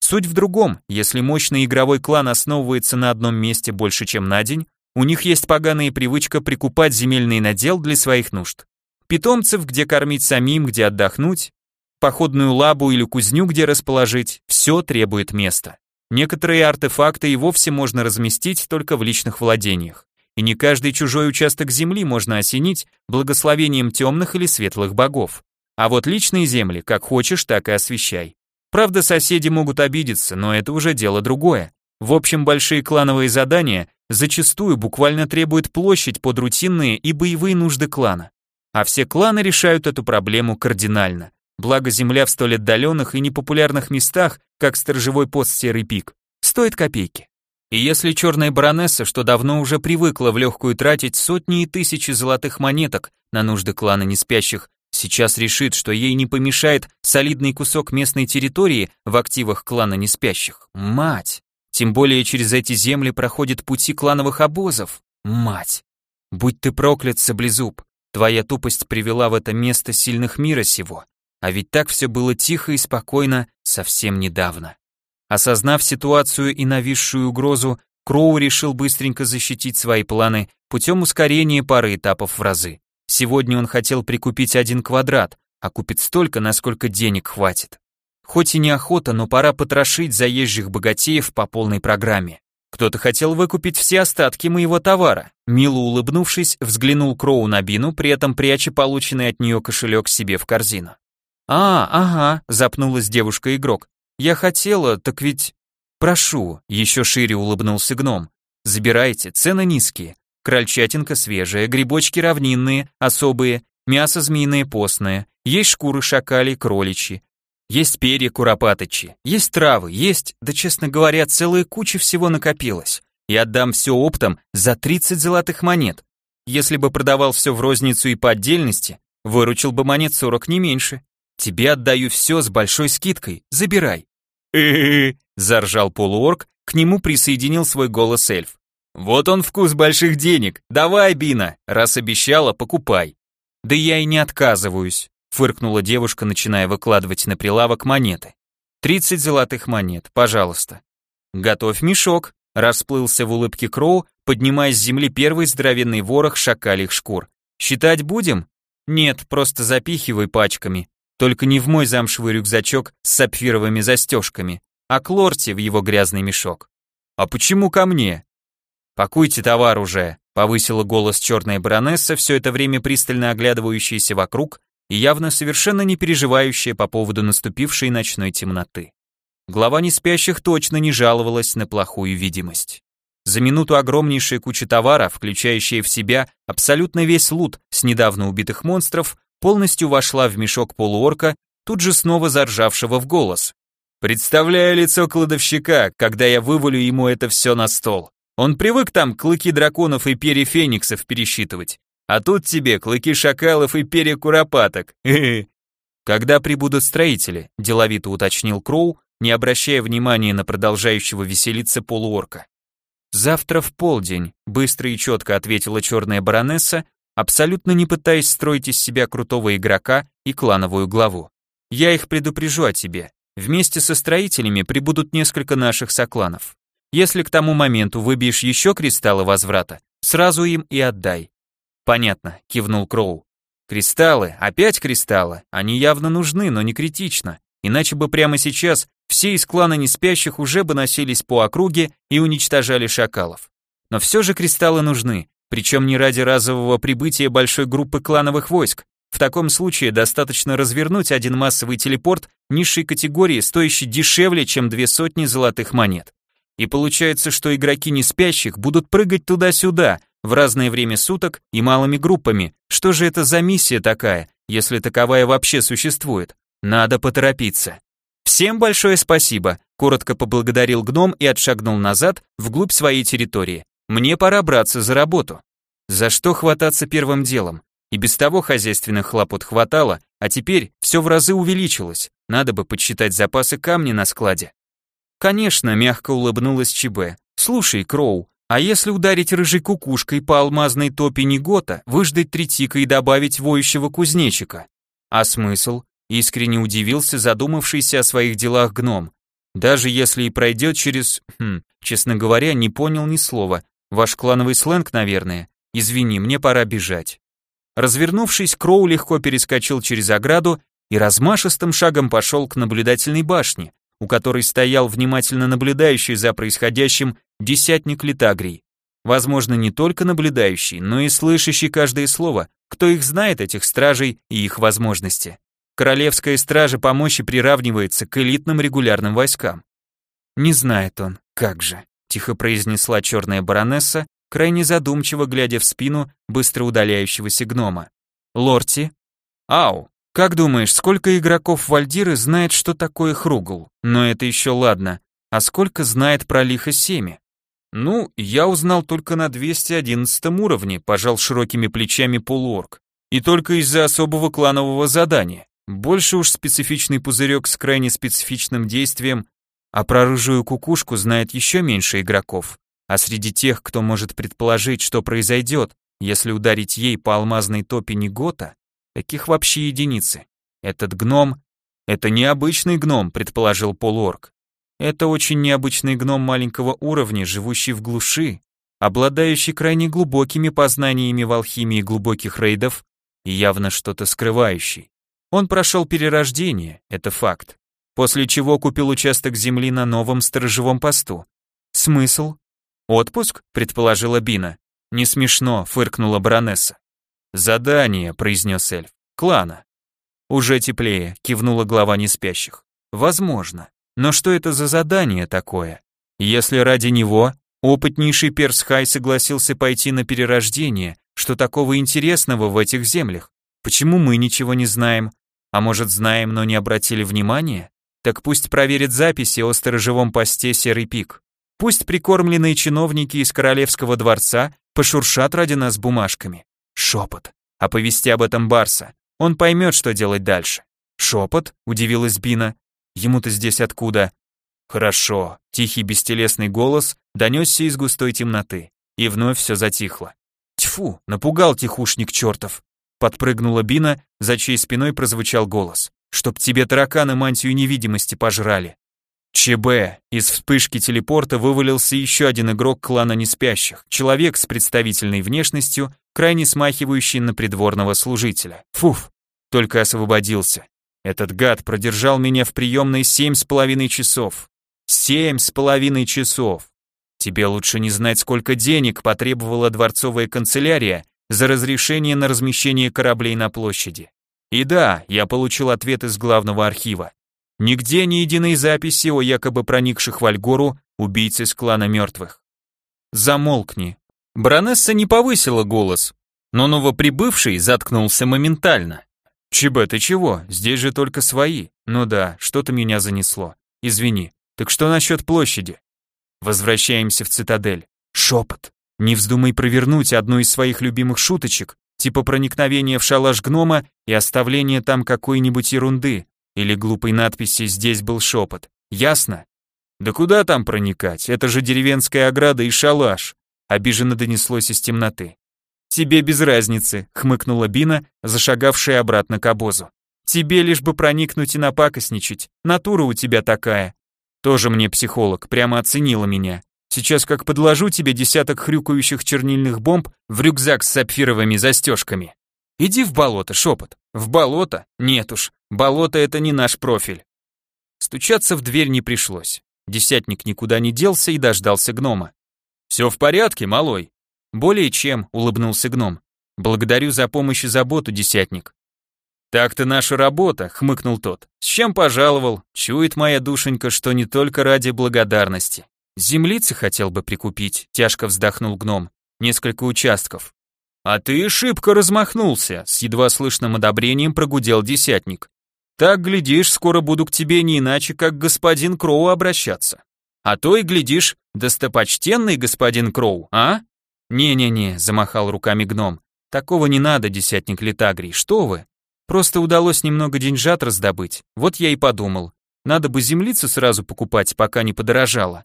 Суть в другом, если мощный игровой клан основывается на одном месте больше, чем на день, у них есть поганая привычка прикупать земельный надел для своих нужд. Питомцев, где кормить самим, где отдохнуть, походную лабу или кузню, где расположить, все требует места. Некоторые артефакты и вовсе можно разместить только в личных владениях. И не каждый чужой участок земли можно осенить благословением темных или светлых богов. А вот личные земли, как хочешь, так и освещай. Правда, соседи могут обидеться, но это уже дело другое. В общем, большие клановые задания зачастую буквально требуют площадь под рутинные и боевые нужды клана. А все кланы решают эту проблему кардинально. Благо земля в столь отдаленных и непопулярных местах, как сторожевой пост Серый Пик, стоит копейки. И если черная баронесса, что давно уже привыкла в легкую тратить сотни и тысячи золотых монеток на нужды клана неспящих, сейчас решит, что ей не помешает солидный кусок местной территории в активах клана неспящих, мать! Тем более через эти земли проходят пути клановых обозов, мать! Будь ты проклят, саблезуб, твоя тупость привела в это место сильных мира сего. А ведь так все было тихо и спокойно совсем недавно. Осознав ситуацию и нависшую угрозу, Кроу решил быстренько защитить свои планы путем ускорения пары этапов в разы. Сегодня он хотел прикупить один квадрат, а купит столько, насколько денег хватит. Хоть и неохота, но пора потрошить заезжих богатеев по полной программе. Кто-то хотел выкупить все остатки моего товара. Мило улыбнувшись, взглянул Кроу на Бину, при этом пряча полученный от нее кошелек себе в корзину. «А, ага», — запнулась девушка-игрок. «Я хотела, так ведь...» «Прошу», — еще шире улыбнулся гном. «Забирайте, цены низкие. Крольчатинка свежая, грибочки равнинные, особые, мясо змеиное постное, есть шкуры шакали, кроличьи, есть перья куропаточи, есть травы, есть, да честно говоря, целая куча всего накопилась. И отдам все оптом за 30 золотых монет. Если бы продавал все в розницу и по отдельности, выручил бы монет 40 не меньше. Тебе отдаю все с большой скидкой, забирай. э заржал полуорк, к нему присоединил свой голос эльф. Вот он вкус больших денег. Давай, Бина, раз обещала, покупай. Да я и не отказываюсь, фыркнула девушка, начиная выкладывать на прилавок монеты. Тридцать золотых монет, пожалуйста. Готовь мешок, расплылся в улыбке Кроу, поднимая с земли первый здоровенный ворох шакалих шкур. Считать будем? Нет, просто запихивай пачками. Только не в мой замшевый рюкзачок с сапфировыми застежками, а к лорте в его грязный мешок. А почему ко мне? Пакуйте товар уже, повысила голос черная баронесса, все это время пристально оглядывающаяся вокруг и явно совершенно не переживающая по поводу наступившей ночной темноты. Глава неспящих точно не жаловалась на плохую видимость. За минуту огромнейшая куча товара, включающая в себя абсолютно весь лут с недавно убитых монстров, полностью вошла в мешок полуорка, тут же снова заржавшего в голос. Представляю лицо кладовщика, когда я вывалю ему это все на стол. Он привык там клыки драконов и перья фениксов пересчитывать. А тут тебе клыки шакалов и перья куропаток. Когда прибудут строители, деловито уточнил Кроу, не обращая внимания на продолжающего веселиться полуорка. «Завтра в полдень», — быстро и четко ответила черная баронесса, абсолютно не пытаясь строить из себя крутого игрока и клановую главу. «Я их предупрежу о тебе. Вместе со строителями прибудут несколько наших сокланов. Если к тому моменту выбьешь еще кристаллы возврата, сразу им и отдай». «Понятно», — кивнул Кроу. «Кристаллы, опять кристаллы, они явно нужны, но не критично. Иначе бы прямо сейчас все из клана неспящих уже бы носились по округе и уничтожали шакалов. Но все же кристаллы нужны, причем не ради разового прибытия большой группы клановых войск. В таком случае достаточно развернуть один массовый телепорт низшей категории, стоящий дешевле, чем две сотни золотых монет. И получается, что игроки неспящих будут прыгать туда-сюда, в разное время суток и малыми группами. Что же это за миссия такая, если таковая вообще существует? Надо поторопиться. Всем большое спасибо, коротко поблагодарил гном и отшагнул назад, вглубь своей территории. Мне пора браться за работу. За что хвататься первым делом? И без того хозяйственных хлопот хватало, а теперь все в разы увеличилось. Надо бы подсчитать запасы камня на складе. Конечно, мягко улыбнулась ЧБ. Слушай, Кроу, а если ударить рыжей кукушкой по алмазной топе Негота, выждать третика и добавить воющего кузнечика? А смысл? Искренне удивился задумавшийся о своих делах гном. Даже если и пройдет через... Хм, честно говоря, не понял ни слова. Ваш клановый сленг, наверное. Извини, мне пора бежать. Развернувшись, Кроу легко перескочил через ограду и размашистым шагом пошел к наблюдательной башне, у которой стоял внимательно наблюдающий за происходящим десятник литагрий. Возможно, не только наблюдающий, но и слышащий каждое слово, кто их знает, этих стражей и их возможности. Королевская стража по мощи приравнивается к элитным регулярным войскам. Не знает он, как же, тихо произнесла черная баронесса, крайне задумчиво глядя в спину быстро удаляющегося гнома. Лорти? Ау, как думаешь, сколько игроков Вальдиры знает, что такое Хругл? Но это еще ладно. А сколько знает про лихо Семи? Ну, я узнал только на 211 уровне, пожал широкими плечами полуорг. И только из-за особого кланового задания. Больше уж специфичный пузырек с крайне специфичным действием, а про рыжую кукушку знает еще меньше игроков. А среди тех, кто может предположить, что произойдет, если ударить ей по алмазной топе Негота, таких вообще единицы. Этот гном... Это необычный гном, предположил полуорг. Это очень необычный гном маленького уровня, живущий в глуши, обладающий крайне глубокими познаниями в алхимии глубоких рейдов и явно что-то скрывающий. Он прошел перерождение, это факт. После чего купил участок земли на новом сторожевом посту. Смысл? Отпуск, предположила Бина. Не смешно, фыркнула баронесса. Задание, произнес эльф. Клана. Уже теплее, кивнула глава неспящих. Возможно. Но что это за задание такое? Если ради него опытнейший Персхай согласился пойти на перерождение, что такого интересного в этих землях? Почему мы ничего не знаем? А может, знаем, но не обратили внимания? Так пусть проверит записи о сторожевом посте Серый Пик. Пусть прикормленные чиновники из королевского дворца пошуршат ради нас бумажками. Шепот. Оповести об этом Барса. Он поймет, что делать дальше. Шепот? Удивилась Бина. Ему-то здесь откуда? Хорошо. Тихий бестелесный голос донесся из густой темноты. И вновь все затихло. Тьфу, напугал тихушник чертов. Подпрыгнула Бина, за чьей спиной прозвучал голос. Чтоб тебе тараканы мантию невидимости пожрали. ЧБ. Из вспышки телепорта вывалился еще один игрок клана неспящих, человек с представительной внешностью, крайне смахивающий на придворного служителя. Фуф, только освободился. Этот гад продержал меня в приемной семь с половиной часов. Семь с половиной часов. Тебе лучше не знать, сколько денег потребовала дворцовая канцелярия за разрешение на размещение кораблей на площади. И да, я получил ответ из главного архива. Нигде ни единой записи о якобы проникших в Альгору убийц из клана мертвых. Замолкни. Баронесса не повысила голос, но новоприбывший заткнулся моментально. ЧБ, ты чего? Здесь же только свои. Ну да, что-то меня занесло. Извини. Так что насчет площади? Возвращаемся в цитадель. Шепот. Не вздумай провернуть одну из своих любимых шуточек, типа проникновения в шалаш гнома и оставления там какой-нибудь ерунды, или глупой надписи «Здесь был шепот». Ясно? Да куда там проникать? Это же деревенская ограда и шалаш. Обиженно донеслось из темноты. Тебе без разницы, хмыкнула Бина, зашагавшая обратно к обозу. Тебе лишь бы проникнуть и напакостничать. Натура у тебя такая. Тоже мне психолог, прямо оценила меня. Сейчас как подложу тебе десяток хрюкающих чернильных бомб в рюкзак с сапфировыми застежками. Иди в болото, шепот. В болото? Нет уж, болото это не наш профиль. Стучаться в дверь не пришлось. Десятник никуда не делся и дождался гнома. «Все в порядке, малой?» «Более чем», — улыбнулся гном. «Благодарю за помощь и заботу, десятник». «Так-то наша работа», — хмыкнул тот. «С чем пожаловал? Чует моя душенька, что не только ради благодарности. Землицы хотел бы прикупить», — тяжко вздохнул гном. «Несколько участков. «А ты шибко размахнулся», — с едва слышным одобрением прогудел десятник. «Так, глядишь, скоро буду к тебе не иначе, как господин Кроу обращаться. А то и, глядишь, достопочтенный господин Кроу, а?» «Не-не-не», — замахал руками гном. «Такого не надо, десятник Литагрий, что вы? Просто удалось немного деньжат раздобыть, вот я и подумал. Надо бы землицу сразу покупать, пока не подорожало».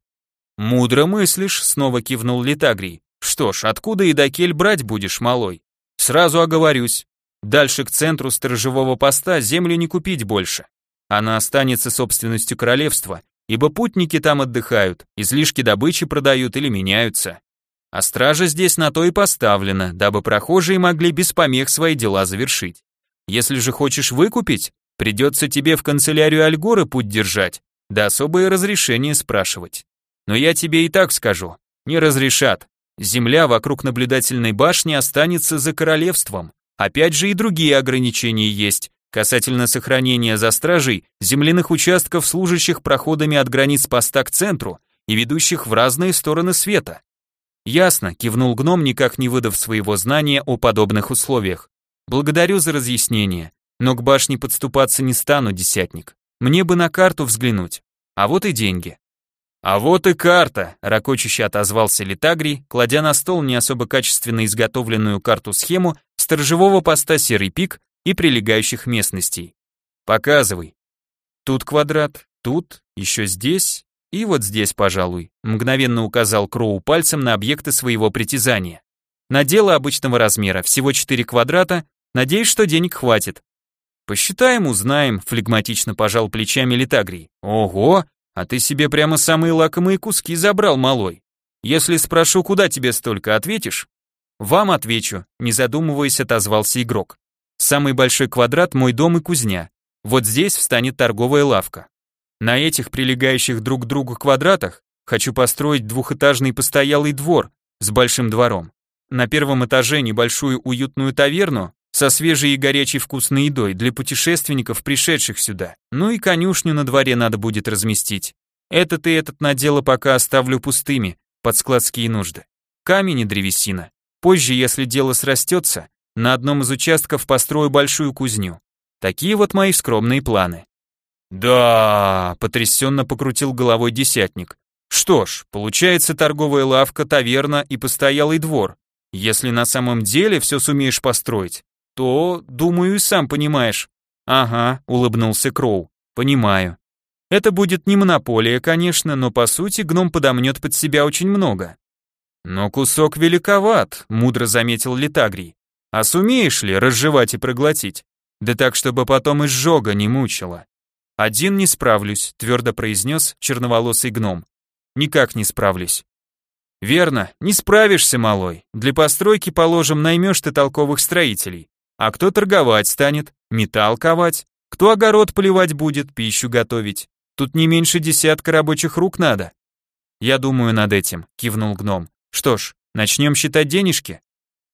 «Мудро мыслишь», — снова кивнул Литагрий. Что ж, откуда и до кель брать будешь, малой? Сразу оговорюсь. Дальше к центру сторожевого поста землю не купить больше. Она останется собственностью королевства, ибо путники там отдыхают, излишки добычи продают или меняются. А стража здесь на то и поставлена, дабы прохожие могли без помех свои дела завершить. Если же хочешь выкупить, придется тебе в канцелярию Альгоры путь держать, да особое разрешение спрашивать. Но я тебе и так скажу, не разрешат, Земля вокруг наблюдательной башни останется за королевством. Опять же и другие ограничения есть, касательно сохранения за стражей земляных участков, служащих проходами от границ поста к центру и ведущих в разные стороны света. Ясно, кивнул гном, никак не выдав своего знания о подобных условиях. Благодарю за разъяснение, но к башне подступаться не стану, десятник. Мне бы на карту взглянуть. А вот и деньги. «А вот и карта», — ракочуще отозвался Литагрий, кладя на стол не особо качественно изготовленную карту-схему сторожевого поста Серый Пик и прилегающих местностей. «Показывай». «Тут квадрат, тут, еще здесь и вот здесь, пожалуй», мгновенно указал Кроу пальцем на объекты своего притязания. «На дело обычного размера, всего 4 квадрата, надеюсь, что денег хватит». «Посчитаем, узнаем», флегматично пожал плечами Литагрий. «Ого, а ты себе прямо самые лакомые куски забрал, малой. Если спрошу, куда тебе столько, ответишь? Вам отвечу, не задумываясь, отозвался игрок. Самый большой квадрат мой дом и кузня. Вот здесь встанет торговая лавка. На этих прилегающих друг к другу квадратах хочу построить двухэтажный постоялый двор с большим двором. На первом этаже небольшую уютную таверну со свежей и горячей вкусной едой для путешественников, пришедших сюда. Ну и конюшню на дворе надо будет разместить. Этот и этот надело пока оставлю пустыми, под складские нужды. Камень и древесина. Позже, если дело срастется, на одном из участков построю большую кузню. Такие вот мои скромные планы. Да, потрясенно покрутил головой десятник. Что ж, получается торговая лавка, таверна и постоялый двор. Если на самом деле все сумеешь построить, то, думаю, и сам понимаешь. Ага, улыбнулся Кроу. Понимаю. Это будет не монополия, конечно, но по сути гном подомнет под себя очень много. Но кусок великоват, мудро заметил Литагрий. А сумеешь ли разжевать и проглотить? Да так, чтобы потом изжога не мучила. Один не справлюсь, твердо произнес черноволосый гном. Никак не справлюсь. Верно, не справишься, малой. Для постройки, положим, наймешь ты толковых строителей. А кто торговать станет? Металл ковать? Кто огород поливать будет, пищу готовить? Тут не меньше десятка рабочих рук надо. Я думаю над этим, кивнул гном. Что ж, начнем считать денежки?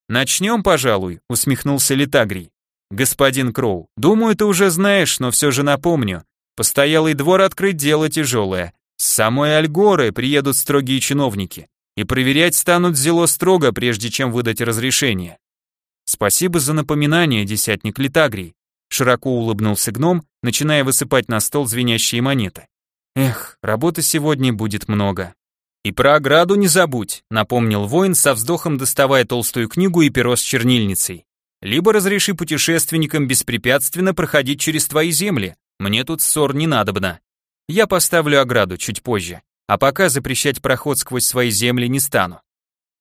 Начнем, пожалуй, усмехнулся Литагрий. Господин Кроу, думаю, ты уже знаешь, но все же напомню. Постоялый двор открыть дело тяжелое. С самой Альгоры приедут строгие чиновники и проверять станут зело строго, прежде чем выдать разрешение. Спасибо за напоминание, десятник Литагрий. Широко улыбнулся гном, начиная высыпать на стол звенящие монеты. Эх, работы сегодня будет много. «И про ограду не забудь», — напомнил воин со вздохом доставая толстую книгу и перо с чернильницей. «Либо разреши путешественникам беспрепятственно проходить через твои земли. Мне тут ссор не надобно. Я поставлю ограду чуть позже, а пока запрещать проход сквозь свои земли не стану».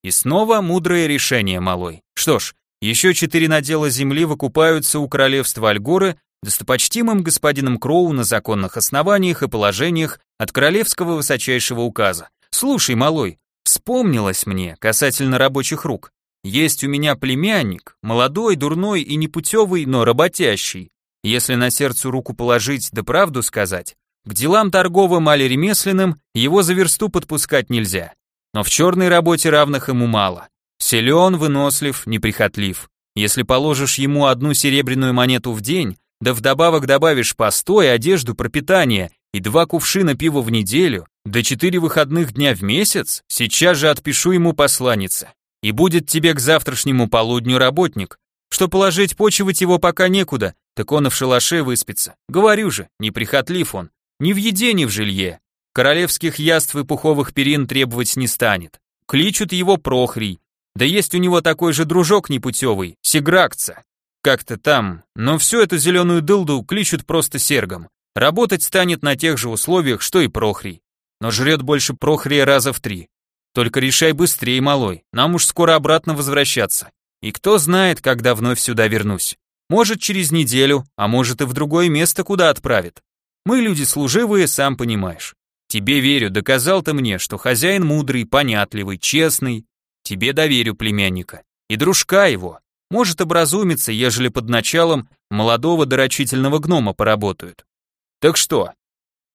И снова мудрое решение, малой. Что ж, еще четыре надела земли выкупаются у королевства Альгоры достопочтимым господином Кроу на законных основаниях и положениях от королевского высочайшего указа. Слушай, малой, вспомнилось мне касательно рабочих рук. Есть у меня племянник, молодой, дурной и непутевый, но работящий. Если на сердце руку положить да правду сказать, к делам торговым али ремесленным его за версту подпускать нельзя. Но в черной работе равных ему мало. Силен, вынослив, неприхотлив. Если положишь ему одну серебряную монету в день, да вдобавок добавишь постой, одежду, пропитание и два кувшина пива в неделю, да четыре выходных дня в месяц, сейчас же отпишу ему посланница. И будет тебе к завтрашнему полудню работник, что положить почивать его пока некуда, так он и в шалаше выспится. Говорю же, неприхотлив он, ни в еде, ни в жилье. Королевских яств и пуховых перин требовать не станет. Кличут его Прохрий. Да есть у него такой же дружок непутевый, Сигракца. Как-то там, но всю эту зеленую дылду кличут просто Сергом. Работать станет на тех же условиях, что и Прохрий. Но жрет больше Прохрия раза в три. Только решай быстрее, малой, нам уж скоро обратно возвращаться. И кто знает, когда вновь сюда вернусь. Может, через неделю, а может и в другое место, куда отправит. Мы люди служивые, сам понимаешь. Тебе верю, доказал ты мне, что хозяин мудрый, понятливый, честный. Тебе доверю племянника. И дружка его, может образумиться, ежели под началом молодого дорочительного гнома поработают. Так что,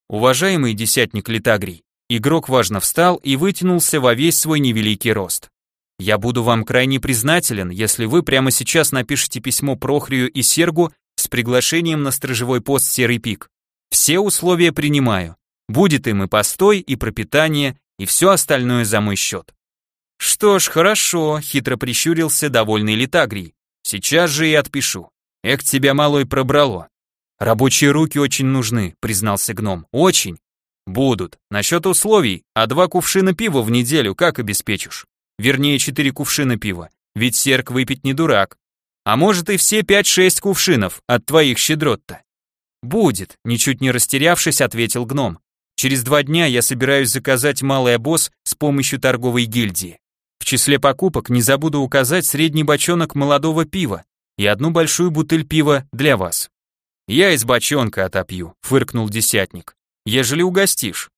уважаемый десятник Литагрий, игрок важно встал и вытянулся во весь свой невеликий рост. Я буду вам крайне признателен, если вы прямо сейчас напишите письмо Прохрию и Сергу с приглашением на сторожевой пост Серый Пик. Все условия принимаю. Будет им и постой, и пропитание, и все остальное за мой счет. «Что ж, хорошо», — хитро прищурился довольный Литагрий. «Сейчас же и отпишу. Эх, тебя, малой, пробрало». «Рабочие руки очень нужны», — признался гном. «Очень». «Будут. Насчет условий, а два кувшина пива в неделю как обеспечишь? Вернее, четыре кувшина пива. Ведь серк выпить не дурак. А может и все пять-шесть кувшинов от твоих щедрот-то?» «Будет», — ничуть не растерявшись, ответил гном. «Через два дня я собираюсь заказать малый обоз с помощью торговой гильдии. В числе покупок не забуду указать средний бочонок молодого пива и одну большую бутыль пива для вас. Я из бочонка отопью, фыркнул десятник. Ежели угостишь.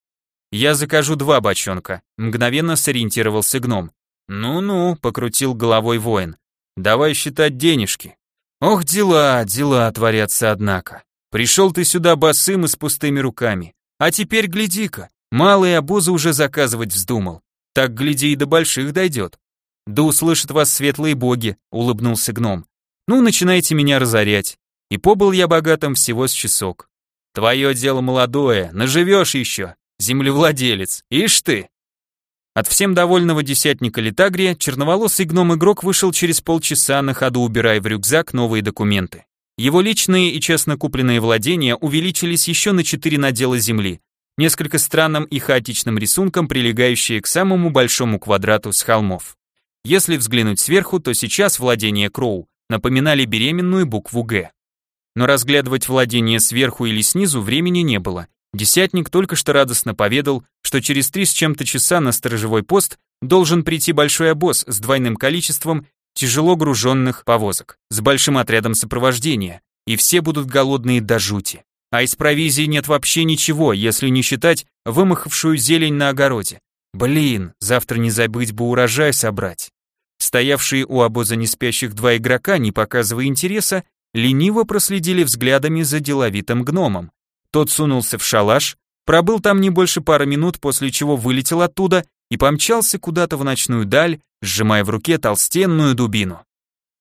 Я закажу два бочонка, мгновенно сориентировался гном. Ну-ну, покрутил головой воин. Давай считать денежки. Ох, дела, дела творятся, однако. Пришел ты сюда босым и с пустыми руками. А теперь гляди-ка, малые обозы уже заказывать вздумал. Так, гляди, и до больших дойдет. Да услышат вас светлые боги, улыбнулся гном. Ну, начинайте меня разорять. И побыл я богатым всего с часок. Твое дело молодое, наживешь еще, землевладелец, ишь ты. От всем довольного десятника Литагрия черноволосый гном-игрок вышел через полчаса на ходу, убирая в рюкзак новые документы. Его личные и честно купленные владения увеличились еще на четыре надела земли, несколько странным и хаотичным рисунком, прилегающие к самому большому квадрату с холмов. Если взглянуть сверху, то сейчас владения Кроу напоминали беременную букву «Г». Но разглядывать владение сверху или снизу времени не было. Десятник только что радостно поведал, что через три с чем-то часа на сторожевой пост должен прийти большой обоз с двойным количеством тяжело груженных повозок, с большим отрядом сопровождения, и все будут голодные до жути. А из провизии нет вообще ничего, если не считать вымахавшую зелень на огороде. Блин, завтра не забыть бы урожай собрать. Стоявшие у обоза неспящих два игрока, не показывая интереса, лениво проследили взглядами за деловитым гномом. Тот сунулся в шалаш, пробыл там не больше пары минут, после чего вылетел оттуда и помчался куда-то в ночную даль, сжимая в руке толстенную дубину.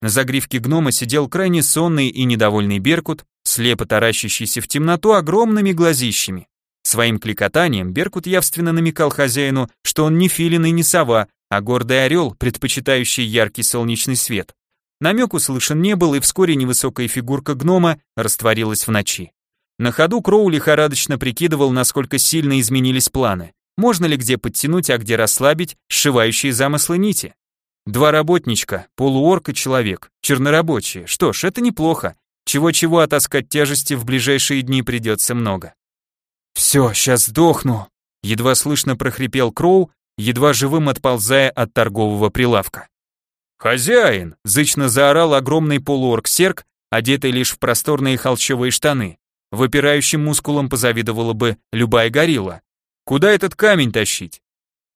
На загривке гнома сидел крайне сонный и недовольный Беркут, слепо таращащийся в темноту огромными глазищами. Своим кликотанием Беркут явственно намекал хозяину, что он не филин и не сова, а гордый орел, предпочитающий яркий солнечный свет. Намек услышан не был, и вскоре невысокая фигурка гнома растворилась в ночи. На ходу Кроу лихорадочно прикидывал, насколько сильно изменились планы. Можно ли где подтянуть, а где расслабить сшивающие замыслы нити? Два работничка, полуорк и человек, чернорабочие. Что ж, это неплохо. Чего-чего отаскать тяжести в ближайшие дни придется много. «Все, сейчас сдохну», — едва слышно прохрипел Кроу, едва живым отползая от торгового прилавка. «Хозяин!» — зычно заорал огромный полуорк-серк, одетый лишь в просторные холщовые штаны. Выпирающим мускулом позавидовала бы любая горилла. Куда этот камень тащить?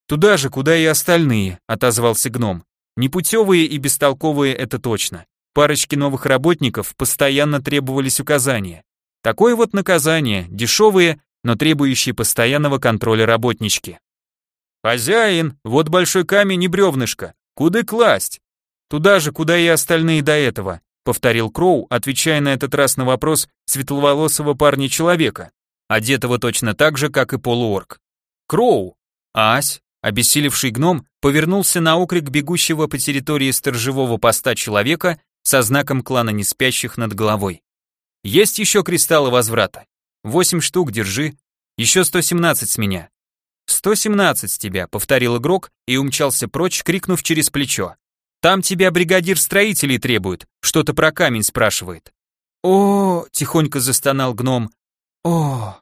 Туда же, куда и остальные, отозвался гном. Непутевые и бестолковые это точно. Парочке новых работников постоянно требовались указания. Такое вот наказание, дешевые, но требующие постоянного контроля работнички. «Хозяин, вот большой камень и бревнышко. Куда класть?» «Туда же, куда и остальные до этого», повторил Кроу, отвечая на этот раз на вопрос светловолосого парня-человека одетого точно так же, как и полуорк. «Кроу!» Ась, обессилевший гном, повернулся на окрик бегущего по территории сторожевого поста человека со знаком клана неспящих над головой. «Есть еще кристаллы возврата? Восемь штук держи. Еще сто семнадцать с меня». «Сто семнадцать с тебя», — повторил игрок и умчался прочь, крикнув через плечо. «Там тебя бригадир строителей требует, что-то про камень спрашивает». «О!» — тихонько застонал гном. «О!»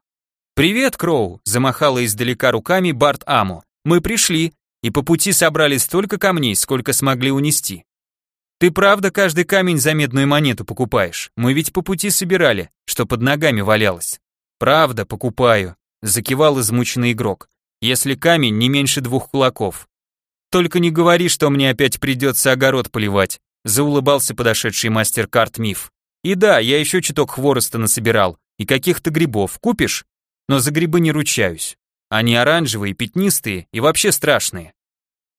«Привет, Кроу!» — замахала издалека руками Барт Аму. «Мы пришли, и по пути собрали столько камней, сколько смогли унести. Ты правда каждый камень за медную монету покупаешь? Мы ведь по пути собирали, что под ногами валялось». «Правда, покупаю», — закивал измученный игрок. «Если камень не меньше двух кулаков». «Только не говори, что мне опять придется огород поливать», — заулыбался подошедший мастер-карт Миф. «И да, я еще чуток хвороста насобирал, и каких-то грибов. Купишь?» но за грибы не ручаюсь. Они оранжевые, пятнистые и вообще страшные.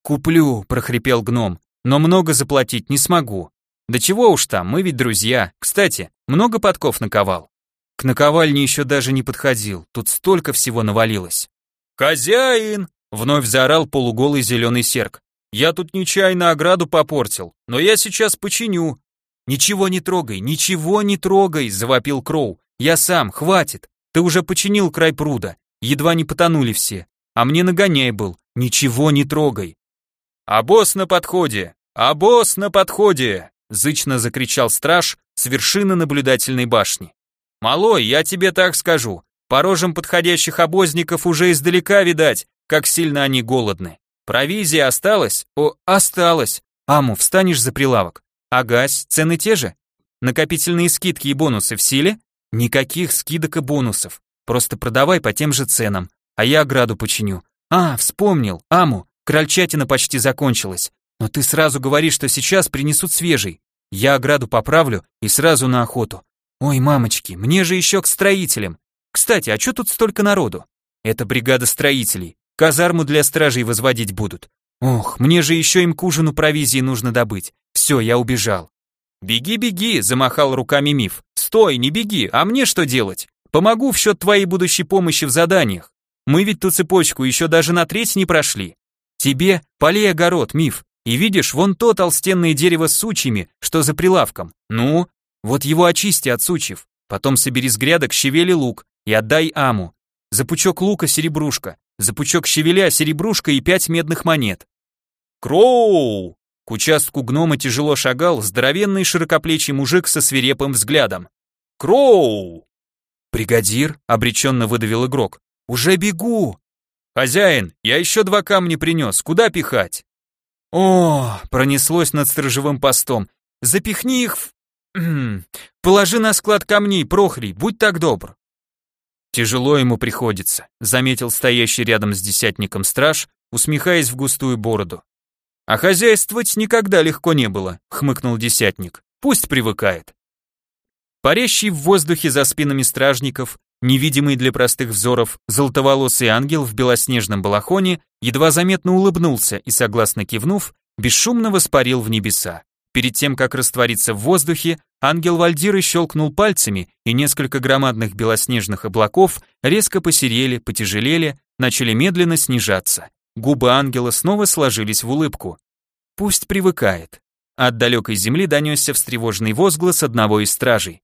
«Куплю», — прохрипел гном, — «но много заплатить не смогу. Да чего уж там, мы ведь друзья. Кстати, много подков наковал». К наковальне еще даже не подходил, тут столько всего навалилось. «Хозяин!» — вновь заорал полуголый зеленый серк. «Я тут нечаянно ограду попортил, но я сейчас починю». «Ничего не трогай, ничего не трогай!» — завопил Кроу. «Я сам, хватит!» Ты уже починил край пруда, едва не потонули все. А мне нагоняй был, ничего не трогай. А босс на подходе, а босс на подходе, зычно закричал страж с вершины наблюдательной башни. Малой, я тебе так скажу, по рожам подходящих обозников уже издалека видать, как сильно они голодны. Провизия осталась? О, осталась. Аму, встанешь за прилавок. Агась, цены те же? Накопительные скидки и бонусы в силе? Никаких скидок и бонусов. Просто продавай по тем же ценам, а я ограду починю. А, вспомнил, Аму, крольчатина почти закончилась. Но ты сразу говоришь, что сейчас принесут свежий. Я ограду поправлю и сразу на охоту. Ой, мамочки, мне же еще к строителям. Кстати, а что тут столько народу? Это бригада строителей. Казарму для стражей возводить будут. Ох, мне же еще им к ужину провизии нужно добыть. Все, я убежал. «Беги, беги!» – замахал руками Миф. «Стой, не беги, а мне что делать? Помогу в счет твоей будущей помощи в заданиях. Мы ведь ту цепочку еще даже на треть не прошли. Тебе полей огород, Миф, и видишь, вон то толстенное дерево с сучьями, что за прилавком. Ну, вот его очисти от сучьев. Потом собери с грядок щавели лук и отдай Аму. За пучок лука серебрушка, за пучок щавеля серебрушка и пять медных монет. Кроу! К участку гнома тяжело шагал здоровенный широкоплечий мужик со свирепым взглядом. «Кроу!» «Бригадир», — обреченно выдавил игрок. «Уже бегу!» «Хозяин, я еще два камня принес, куда пихать?» «О!» — пронеслось над сторожевым постом. «Запихни их в... Положи на склад камней, Прохрий, будь так добр». «Тяжело ему приходится», — заметил стоящий рядом с десятником страж, усмехаясь в густую бороду. «А хозяйствовать никогда легко не было», — хмыкнул десятник. «Пусть привыкает». Парящий в воздухе за спинами стражников, невидимый для простых взоров, золотоволосый ангел в белоснежном балахоне едва заметно улыбнулся и, согласно кивнув, бесшумно воспарил в небеса. Перед тем, как раствориться в воздухе, ангел Вальдиры щелкнул пальцами, и несколько громадных белоснежных облаков резко посерели, потяжелели, начали медленно снижаться. Губы ангела снова сложились в улыбку. Пусть привыкает. От далекой земли донесся встревоженный возглас одного из стражей.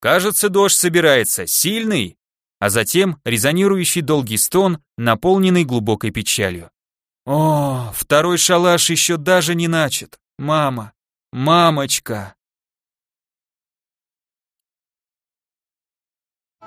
«Кажется, дождь собирается, сильный!» А затем резонирующий долгий стон, наполненный глубокой печалью. «О, второй шалаш еще даже не начат, мама!» «Мамочка!»